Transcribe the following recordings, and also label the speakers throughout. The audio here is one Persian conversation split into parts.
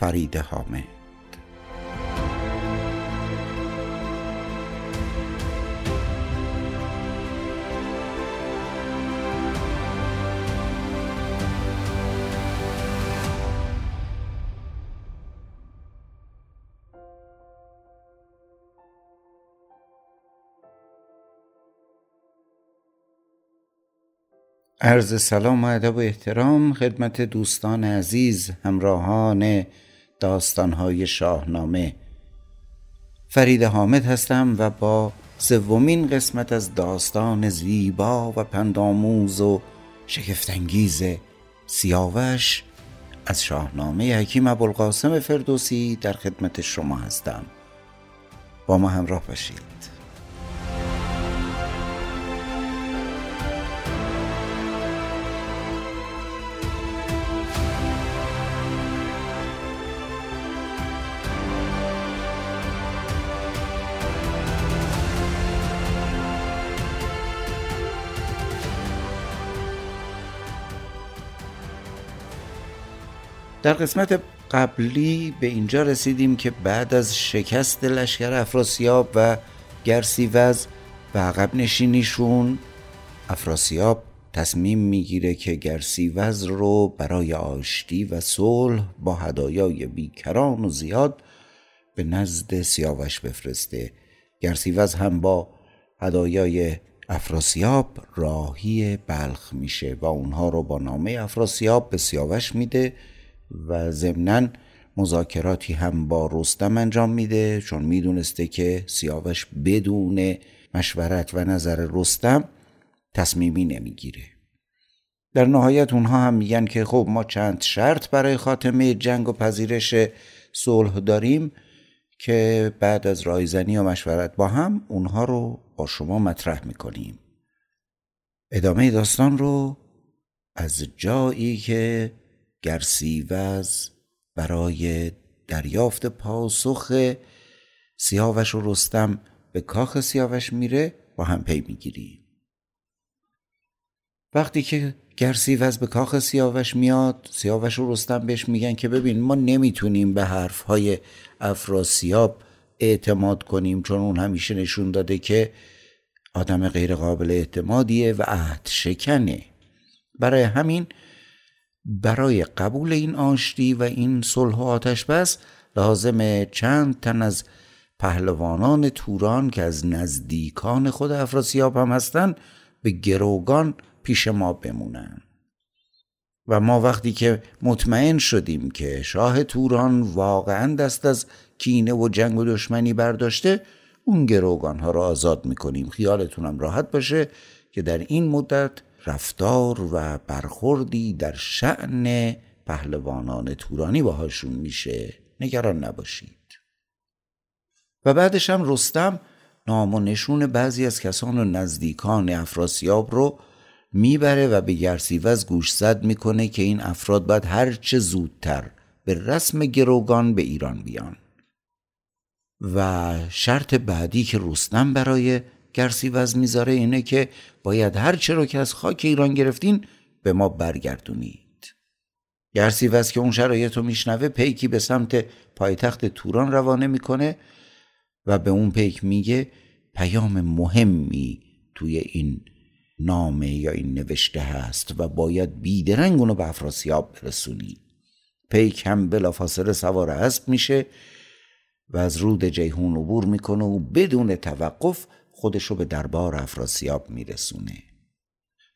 Speaker 1: فرید حامد. عرض سلام و ادب و احترام خدمت دوستان عزیز همراهان داستانهای شاهنامه. فرید حامد هستم و با سومین قسمت از داستان زیبا و پندآموز و شگفتانگیز سیاوش از شاهنامه حکیم ابوالقاسم فردوسی در خدمت شما هستم. با ما همراه باشید. در قسمت قبلی به اینجا رسیدیم که بعد از شکست لشکر افراسیاب و گرسیوز و عقب نشینیشون افراسیاب تصمیم می‌گیره که گرسیوز رو برای آشتی و صلح با هدایای بیکران و زیاد به نزد سیاوش بفرسته. گرسیوز هم با هدایای افراسیاب راهی بلخ میشه و اونها رو با نامه افراسیاب به سیاوش میده و ضمنا مذاکراتی هم با رستم انجام میده چون می‌دونسته که سیاوش بدون مشورت و نظر رستم تصمیمی نمی‌گیره. در نهایت اونها هم میگن که خب ما چند شرط برای خاتمه جنگ و پذیرش صلح داریم که بعد از رایزنی و مشورت با هم اونها رو با شما مطرح می‌کنیم. ادامه داستان رو از جایی که گرسیوز برای دریافت پاسخ سیاوش و رستم به کاخ سیاوش میره با هم پی می‌گیریم. وقتی که گرسیوز به کاخ سیاوش میاد سیاوش و رستم بهش میگن که ببین ما نمی‌تونیم به حرفهای افراسیاب اعتماد کنیم چون اون همیشه نشون داده که آدم غیر قابل اعتمادیه و عهد شکنه. برای همین برای قبول این آشتی و این صلح و آتش بس لازم چند تن از پهلوانان توران که از نزدیکان خود افراسیاب هم هستند به گروگان پیش ما بمونن و ما وقتی که مطمئن شدیم که شاه توران واقعا دست از کینه و جنگ و دشمنی برداشته اون گروگان ها را آزاد می‌کنیم. خیالتونم راحت باشه که در این مدت رفتار و برخوردی در شعن پهلوانان تورانی باهاشون میشه. نگران نباشید. و بعدش هم رستم نام و نشون بعضی از کسان و نزدیکان افراسیاب رو می‌بره و به گرسیوز گوش زد می‌کنه که این افراد باید هرچه زودتر به رسم گروگان به ایران بیان. و شرط بعدی که رستم برای گرسیوز می‌ذاره اینه که باید هر چه رو که از خاک ایران گرفتین به ما برگردونید. گرسیوز که اون شرایط رو میشنوه پیکی به سمت پایتخت توران روانه می‌کنه و به اون پیک میگه پیام مهمی توی این نامه یا این نوشته هست و باید بیدرنگ اونو به افراسیاب برسونی. پیک هم بلافاصله سوار اسب میشه و از رود جیهون عبور می‌کنه و بدون توقف خودشو به دربار افراسیاب میرسونه.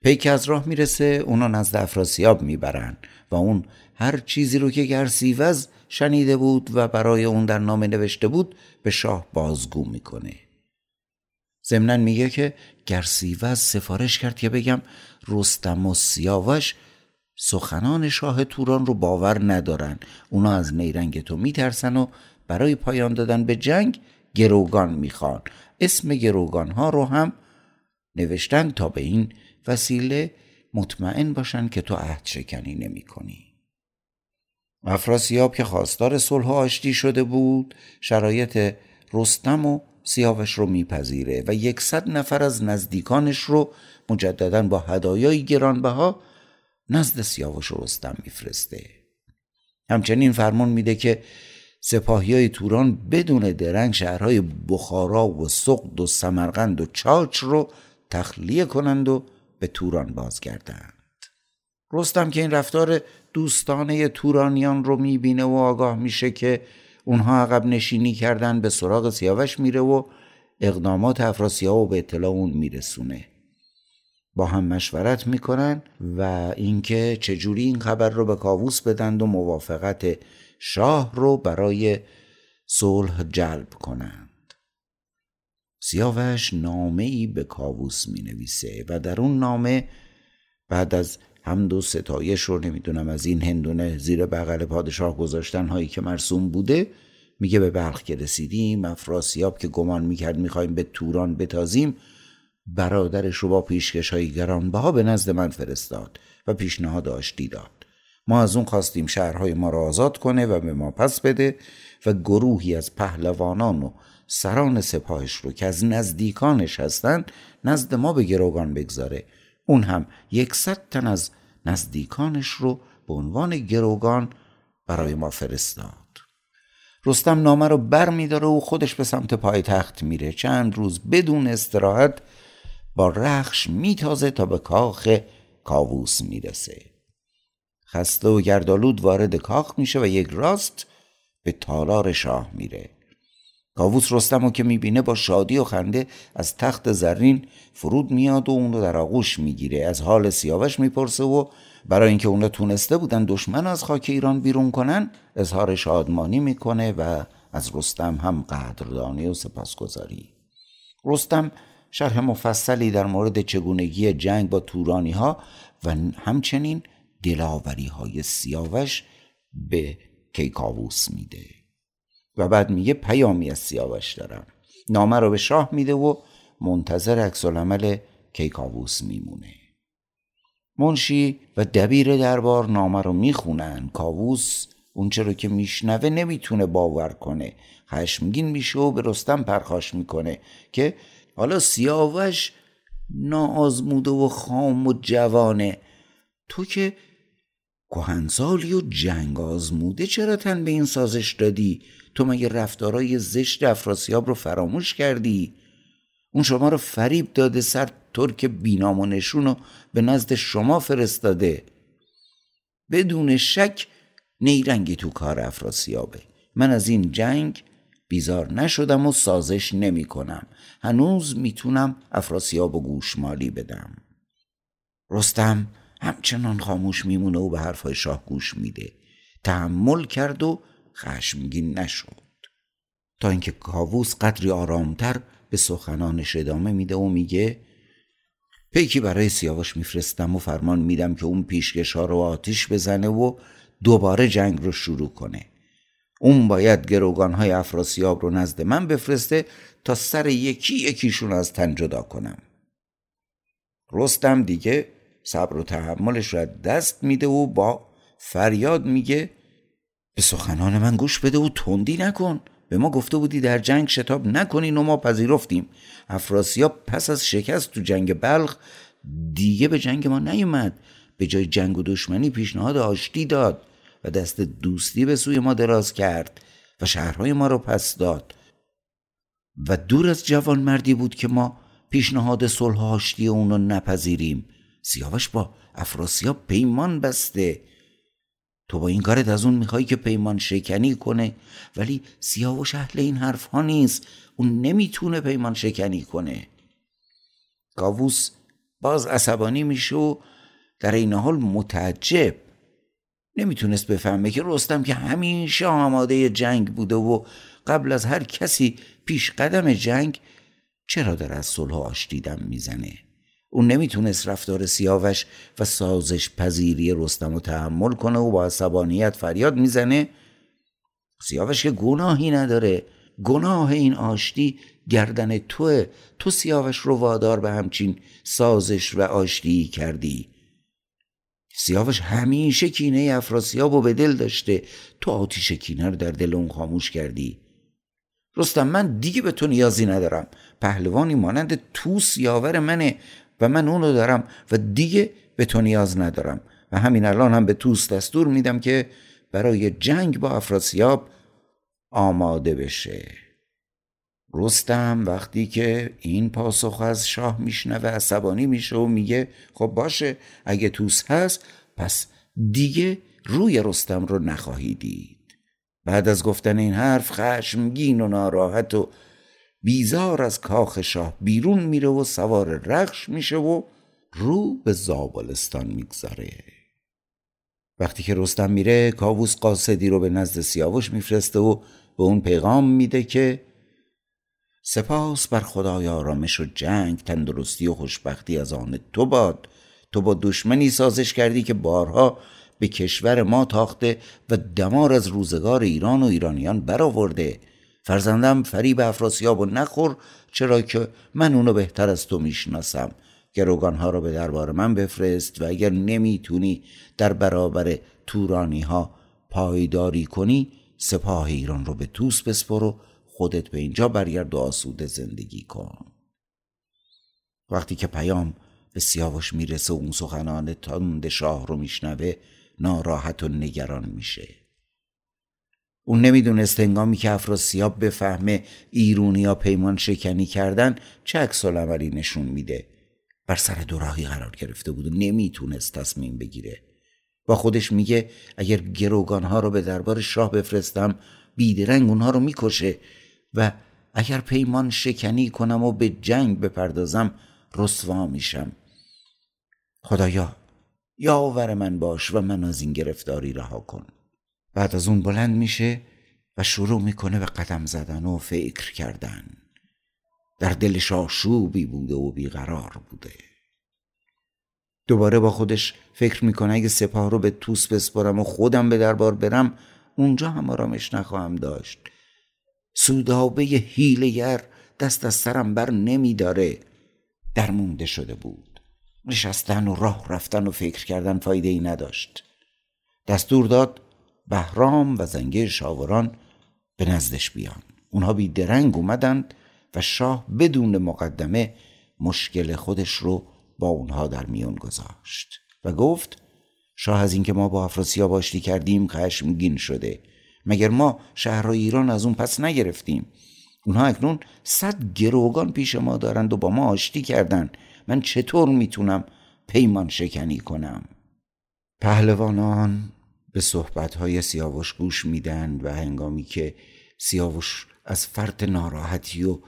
Speaker 1: پیک از راه می‌رسه اونا نزد افراسیاب می‌برن و اون هر چیزی رو که گرسیوز شنیده بود و برای اون در نامه نوشته بود به شاه بازگو می‌کنه. ضمنا میگه که گرسیوز سفارش کرد که بگم رستم و سیاوش سخنان شاه توران رو باور ندارن. اونا از نیرنگ تو میترسن و برای پایان دادن به جنگ گروگان می‌خوان. اسم گروگان ها رو هم نوشتن تا به این وسیله مطمئن باشن که تو عهد شکنی نمی کنی. افراسیاب که خواستار صلح آشتی شده بود شرایط رستم و سیاوش رو میپذیره و یکصد نفر از نزدیکانش رو مجددا با هدایای گرانبها نزد سیاوش و رستم میفرسته همچنین فرمان میده که سپاهی های توران بدون درنگ شهرهای بخارا و سقد و سمرقند و چاچ رو تخلیه کنند و به توران بازگردند. رستم که این رفتار دوستانه تورانیان رو می‌بینه و آگاه میشه که اونها عقب نشینی کردن به سراغ سیاوش میره و اقدامات افراسیاب و به اطلاع اون میرسونه. با هم مشورت می‌کنن و اینکه چجوری این خبر رو به کاووس بدند و موافقت شاه رو برای صلح جلب کنند. سیاوش نامه ای به کاووس می نویسه و در اون نامه بعد از حمد و ستایش رو نمی‌دونم از این هندونه زیر بغل پادشاه گذاشتن هایی که مرسوم بوده میگه به بلخ که رسیدیم افراسیاب که گمان می‌کرد می‌خوایم به توران بتازیم برادرش رو با پیشکش های گرانبها به نزد من فرستاد و پیشنهاد آشتی داد ما از اون خواستیم شهرهای ما را آزاد کنه و به ما پس بده و گروهی از پهلوانان و سران سپاهش رو که از نزدیکانش هستند نزد ما به گروگان بگذاره. اون هم یکصد تن از نزدیکانش رو به عنوان گروگان برای ما فرستاد. رستم نامه رو بر میداره و خودش به سمت پایتخت میره. چند روز بدون استراحت با رخش میتازه تا به کاخ کاووس می‌رسه. خسته و گردالود وارد کاخ میشه و یک راست به تالار شاه میره. کاووس رستم که می‌بینه با شادی و خنده از تخت زرین فرود میاد و اون رو در آغوش می‌گیره. از حال سیاوش می‌پرسه و برای اینکه اونا تونسته بودن دشمن از خاک ایران بیرون کنن اظهار شادمانی می‌کنه و از رستم هم قدردانی و سپاسگزاری. رستم شرح مفصلی در مورد چگونگی جنگ با تورانی ها و همچنین دلاوری های سیاوش به کیکاووس میده. و بعد میگه پیامی از سیاوش دارم. نامه رو به شاه میده و منتظر عکس العمل کیکاووس میمونه. منشی و دبیر دربار نامه رو می‌خونن. کاووس اونچه رو که میشنوه نمی‌تونه باور کنه. خشمگین میشه و به رستم پرخاش می‌کنه که حالا سیاوش ناآزموده و خام و جوانه. تو که کهنسالی و جنگ آزموده؟ چرا تن به این سازش دادی؟ تو مگه رفتارای زشت افراسیاب رو فراموش کردی؟ اون شما رو فریب داده سر ترک بینام و نشون به نزد شما فرستاده. بدون شک نیرنگی تو کار افراسیابه. من از این جنگ بیزار نشدم و سازش نمی کنم. هنوز می‌تونم افراسیاب و گوشمالی بدم. رستم همچنان خاموش میمونه و به حرفهای شاه گوش میده. تحمل کرد و خشمگین نشد. تا اینکه کاووس قدری آرامتر به سخنانش ادامه میده و میگه پیکی برای سیاوش میفرستم و فرمان میدم که اون پیشکش ها رو آتیش بزنه و دوباره جنگ رو شروع کنه. اون باید گروگان های افراسیاب رو نزد من بفرسته تا سر یکی یکیشون از تن جدا کنم. رستم دیگه صبر و تحملش رو دست میده و با فریاد میگه به سخنان من گوش بده و تندی نکن. به ما گفته بودی در جنگ شتاب نکنین و ما پذیرفتیم. افراسیاب پس از شکست تو جنگ بلخ دیگه به جنگ ما نیومد. به جای جنگ و دشمنی پیشنهاد آشتی داد و دست دوستی به سوی ما دراز کرد و شهرهای ما رو پس داد. و دور از جوان مردی بود که ما پیشنهاد صلح آشتی اونو نپذیریم. سیاوش با افراسیاب پیمان بسته. تو با این کارت از اون می‌خوای که پیمان شکنی کنه. ولی سیاوش اهل این حرف ها نیست. اون نمی‌تونه پیمان شکنی کنه. کاووس باز عصبانی میشه و در این حال متعجب. نمی‌تونست بفهمه که رستم که همیشه آماده جنگ بوده و قبل از هر کسی پیش قدم جنگ چرا در از صلح آشتیدم می‌زنه. اون نمی‌تونست رفتار سیاوش و سازش پذیری رستم رو تحمل کنه و با عصبانیت فریاد می‌زنه. سیاوش که گناهی نداره. گناه این آشتی گردن توه. تو سیاوش رو وادار به همچین سازش و آشتی کردی. سیاوش همیشه کینه افراسیاب و به دل داشته. تو آتیش کینه رو در دل اون خاموش کردی. رستم من دیگه به تو نیازی ندارم. پهلوانی مانند تو سیاور منه. و من اونو دارم و دیگه به تو نیاز ندارم. و همین الان هم به توس دستور میدم که برای جنگ با افراسیاب آماده بشه. رستم وقتی که این پاسخ از شاه میشنوه عصبانی میشه و میگه خب باشه اگه توس هست پس دیگه روی رستم رو نخواهی دید. بعد از گفتن این حرف خشمگین و ناراحت و بیزار از کاخ شاه بیرون میره و سوار رخش میشه و رو به زابلستان می‌گذاره وقتی که رستم میره کاووس قاصدی رو به نزد سیاوش میفرسته و به اون پیغام میده که سپاس بر خدای آرامش و جنگ تندرستی و خوشبختی از آن تو باد. تو با دشمنی سازش کردی که بارها به کشور ما تاخته و دمار از روزگار ایران و ایرانیان برآورده. فرزندم فریب افراسیاب و نخور چرا که من اونو بهتر از تو می‌شناسم. گروگانها رو به دربار من بفرست و اگر نمی‌تونی در برابر تورانی ها پایداری کنی سپاه ایران رو به توس بسپر و خودت به اینجا برگرد و آسوده زندگی کن. وقتی که پیام به سیاوش می‌رسه و اون سخنان تند شاه رو میشنوه ناراحت و نگران میشه. اون نمی‌دونست هنگامی که افراسیاب بفهمه ایرونیا پیمان شکنی کردن چه عکس عملی نشون میده. بر سر دوراهی قرار گرفته بود و نمی‌تونست تصمیم بگیره. با خودش میگه اگر گروگانها رو به دربار شاه بفرستم بیدرنگ اونها رو می‌کشه و اگر پیمان شکنی کنم و به جنگ بپردازم رسوا میشم. خدایا یاور من باش و من از این گرفتاری رها کن. بعد از اون بلند میشه و شروع می‌کنه به قدم زدن و فکر کردن. در دلش آشوبی بوده و بیقرار بوده. دوباره با خودش فکر می‌کنه اگه سپاه رو به توس بسپارم و خودم به دربار برم اونجا هم آرامش نخواهم داشت. سودابه هیلگر دست از سرم بر نمیداره. درمونده شده بود. نشستن و راه رفتن و فکر کردن فایده ای نداشت. دستور داد بهرام و زنگه شاوران به نزدش بیان. اونها بی درنگ اومدند و شاه بدون مقدمه مشکل خودش رو با اونها در میون گذاشت و گفت شاه از اینکه ما با افراسیاب آشتی کردیم خشمگین شده مگر ما شهر ایران از اون پس نگرفتیم؟ اونها اکنون صد گروگان پیش ما دارند و با ما آشتی کردن. من چطور می‌تونم پیمان شکنی کنم؟ پهلوانان به صحبتهای سیاوش گوش میدن و هنگامی که سیاوش از فرط ناراحتی و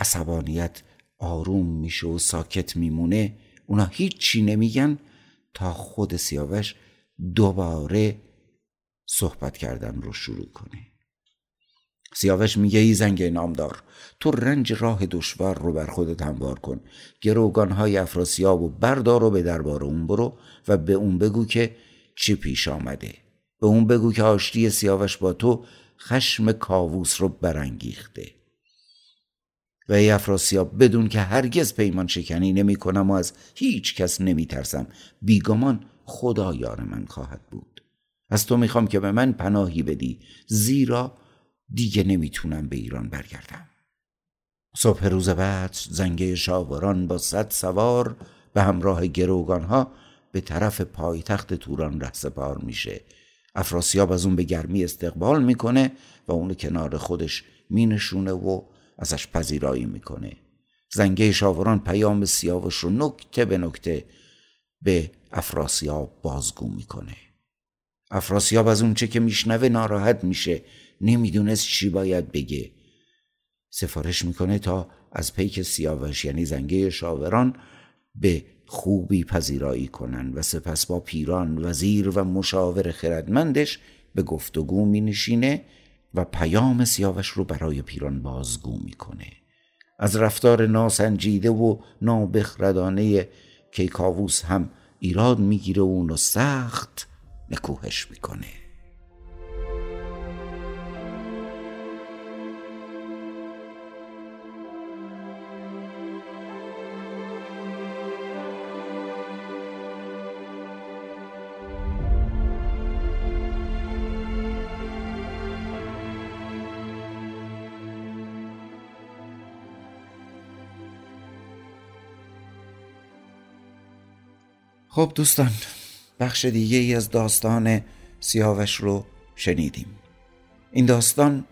Speaker 1: عصبانیت آروم میشه و ساکت میمونه اونا هیچی نمیگن تا خود سیاوش دوباره صحبت کردن رو شروع کنه. سیاوش میگه ای زنگ نامدار تو رنج راه دشوار رو بر خودت هموار کن. گروگانهای افراسیاب و بردار و به دربار اون برو و به اون بگو که چی پیش آمده. به اون بگو که آشتی سیاوش با تو خشم کاووس رو برانگیخته. و ای افراسیاب بدون که هرگز پیمان شکنی نمی کنم و از هیچ کس نمی ترسم. بیگمان خدا یار من خواهد بود. از تو می‌خوام که به من پناهی بدی. زیرا دیگه نمی‌تونم به ایران برگردم. صبح روز بعد زنگه شاوران با صد سوار به همراه گروگانها به طرف پایتخت توران رهسپار میشه. افراسیاب از اون به گرمی استقبال می‌کنه و اون کنار خودش مینشونه و ازش پذیرایی می‌کنه. زنگه شاوران پیام سیاوش رو نکته به نکته به افراسیاب بازگو می‌کنه. افراسیاب از اونچه که میشنوه ناراحت میشه نمی‌دونست چی باید بگه. سفارش می‌کنه تا از پیک سیاوش یعنی زنگه شاوران به خوبی پذیرایی کنن و سپس با پیران وزیر و مشاور خردمندش به گفتگو می نشینه و پیام سیاوش رو برای پیران بازگو می‌کنه. از رفتار ناسنجیده و نابخردانه کیکاووس هم ایراد می‌گیره و اونو سخت نکوهش می‌کنه. خب دوستان بخش دیگه ای از داستان سیاوش رو شنیدیم. این داستان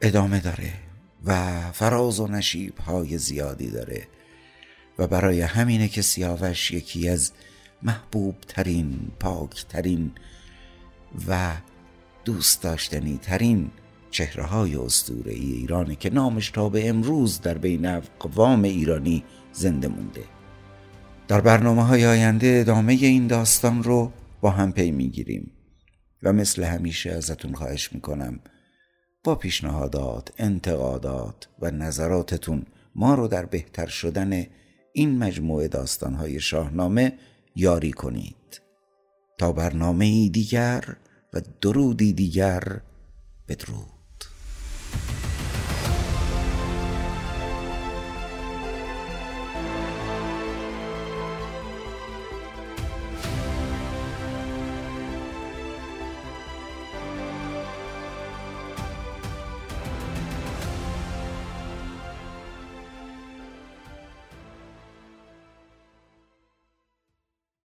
Speaker 1: ادامه داره و فراز و نشیب های زیادی داره و برای همینه که سیاوش یکی از محبوب ترین پاک ترین و دوست داشتنی ترین چهره های اسطوره ای ایرانه که نامش تا به امروز در بین اقوام ایرانی زنده مونده. در برنامه های آینده ادامه این داستان رو با هم پی می‌گیریم و مثل همیشه ازتون خواهش می‌کنم با پیشنهادات، انتقادات و نظراتتون ما رو در بهتر شدن این مجموعه داستانهای شاهنامه یاری کنید. تا برنامه دیگر و درودی دیگر بدرود.